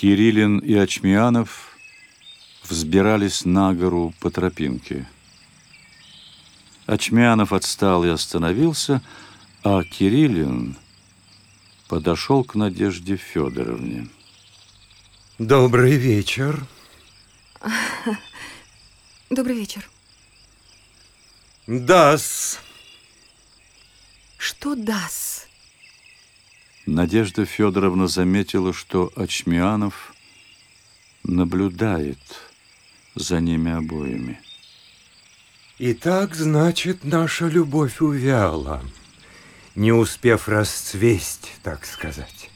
Кириллин и Очмианов взбирались на гору по тропинке. Очмянов отстал и остановился, а Кириллин подошел к Надежде Федоровне. Добрый вечер. Добрый вечер. Дас. Что дас? Надежда Федоровна заметила, что Очмянов наблюдает за ними обоими. Итак, значит, наша любовь увяла, не успев расцвесть, так сказать.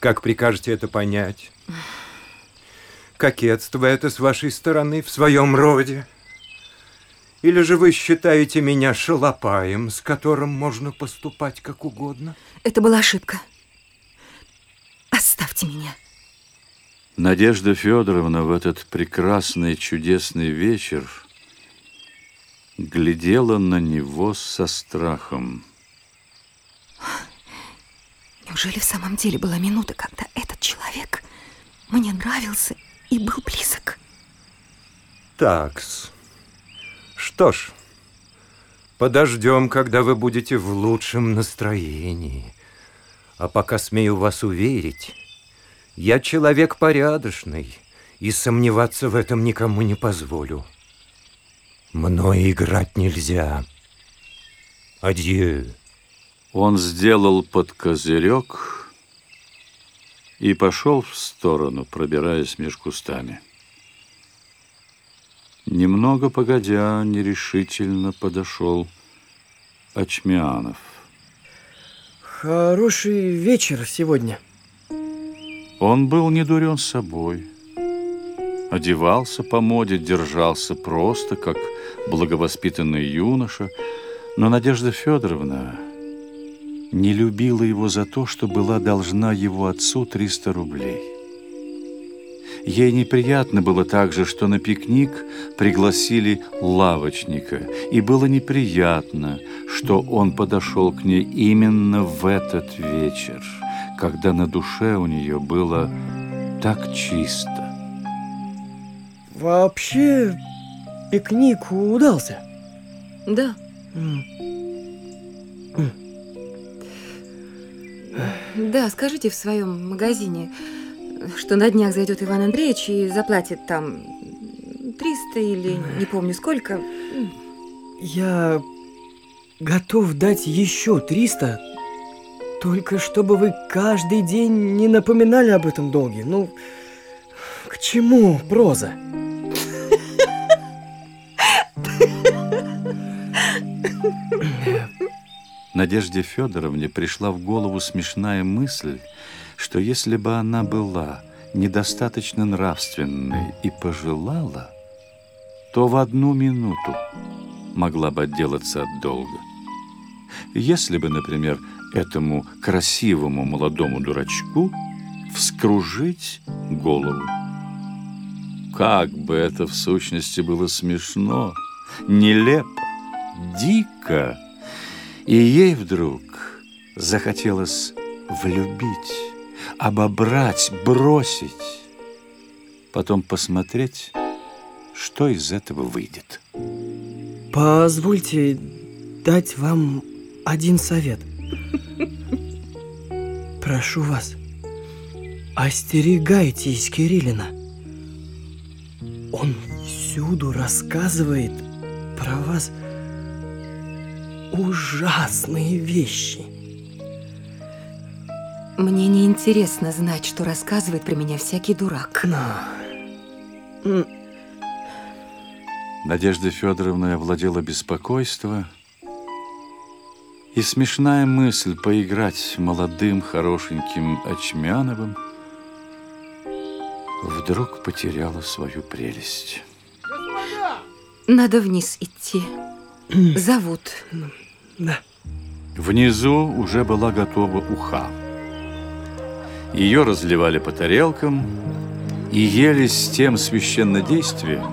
Как прикажете это понять? Кокетство это с вашей стороны в своем роде? Или же вы считаете меня шалопаем, с которым можно поступать как угодно? Это была ошибка. Оставьте меня. Надежда Федоровна в этот прекрасный чудесный вечер глядела на него со страхом. Неужели в самом деле была минута, когда этот человек мне нравился и был близок? Такс. Что ж, подождем, когда вы будете в лучшем настроении. А пока смею вас уверить, я человек порядочный, и сомневаться в этом никому не позволю. Мной играть нельзя. Адьё. Он сделал под козырек и пошел в сторону, пробираясь меж кустами. Немного погодя, нерешительно подошел Очмианов. Хороший вечер сегодня. Он был не дурен собой. Одевался по моде, держался просто, как благовоспитанный юноша, но Надежда Федоровна не любила его за то, что была должна его отцу 300 рублей. Ей неприятно было также, что на пикник пригласили лавочника, и было неприятно, что он подошел к ней именно в этот вечер, когда на душе у нее было так чисто. Вообще, пикник удался? Да. Да, скажите в своем магазине, что на днях зайдет Иван Андреевич и заплатит там 300 или не помню сколько. Я готов дать еще 300, только чтобы вы каждый день не напоминали об этом долге. Ну, к чему проза? Надежде Федоровне пришла в голову смешная мысль, что если бы она была недостаточно нравственной и пожелала, то в одну минуту могла бы отделаться от долга. Если бы, например, этому красивому молодому дурачку вскружить голову. Как бы это в сущности было смешно, нелепо, дико. И ей вдруг захотелось влюбить, обобрать, бросить, потом посмотреть, что из этого выйдет. Позвольте дать вам один совет. Прошу вас, остерегайтесь Кириллина. Он всюду рассказывает про вас ужасные вещи. Мне не интересно знать, что рассказывает про меня всякий дурак. Но... Надежда Федоровна овладела беспокойство, и смешная мысль поиграть молодым, хорошеньким Очмяновым вдруг потеряла свою прелесть. Надо вниз идти. Зовут. Да. Внизу уже была готова уха. Ее разливали по тарелкам и ели с тем священнодействием,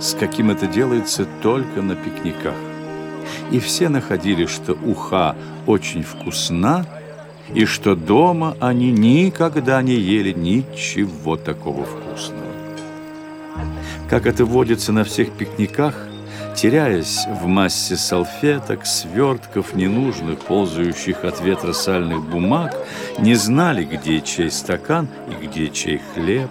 с каким это делается только на пикниках. И все находили, что уха очень вкусна и что дома они никогда не ели ничего такого вкусного. Как это водится на всех пикниках, теряясь в массе салфеток, свертков, ненужных, ползающих от ветра сальных бумаг, не знали, где чей стакан и где чей хлеб,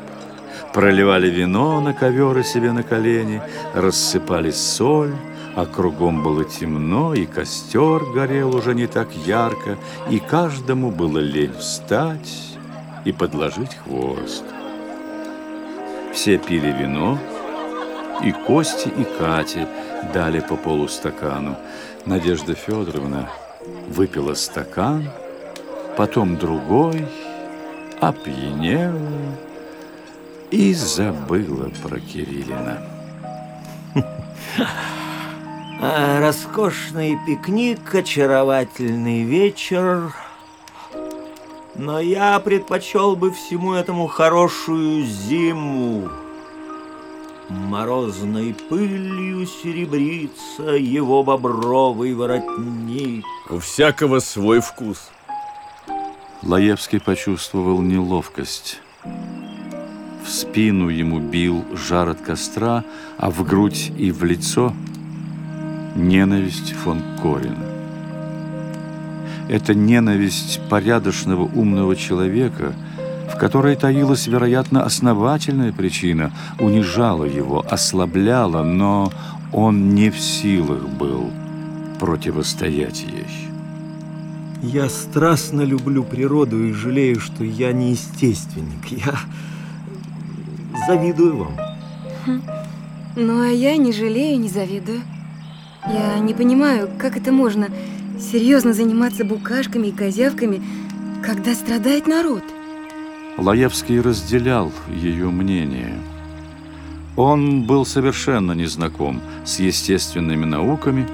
проливали вино на ковер себе на колени, рассыпали соль, а кругом было темно, и костер горел уже не так ярко, и каждому было лень встать и подложить хвост. Все пили вино, и Кости, и Кате дали по полустакану. Надежда Федоровна выпила стакан, потом другой, опьянела и забыла про Кириллина. А, роскошный пикник, очаровательный вечер. Но я предпочел бы всему этому хорошую зиму. Морозной пылью серебрится его бобровый воротник. У всякого свой вкус. Лаевский почувствовал неловкость. В спину ему бил жар от костра, а в грудь и в лицо – ненависть фон Корина. Это ненависть порядочного умного человека, в которой таилась, вероятно, основательная причина, унижала его, ослабляла, но он не в силах был противостоять ей. Я страстно люблю природу и жалею, что я не естественник. Я завидую вам. Хм. Ну, а я не жалею, не завидую. Я не понимаю, как это можно серьезно заниматься букашками и козявками, когда страдает народ. Лаевский разделял ее мнение. Он был совершенно незнаком с естественными науками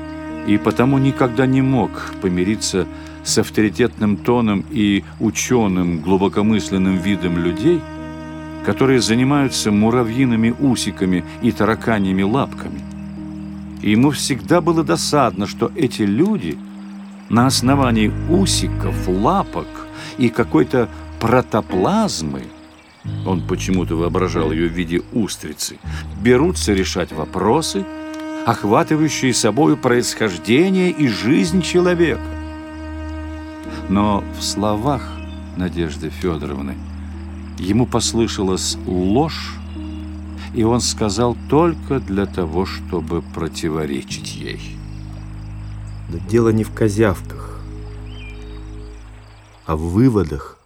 и потому никогда не мог помириться с авторитетным тоном и ученым глубокомысленным видом людей, которые занимаются муравьиными усиками и тараканьими лапками. И ему всегда было досадно, что эти люди на основании усиков, лапок и какой-то протоплазмы, он почему-то воображал ее в виде устрицы, берутся решать вопросы, охватывающие собою происхождение и жизнь человека. Но в словах Надежды Федоровны ему послышалась ложь, и он сказал только для того, чтобы противоречить ей. Да дело не в козявках, а в выводах.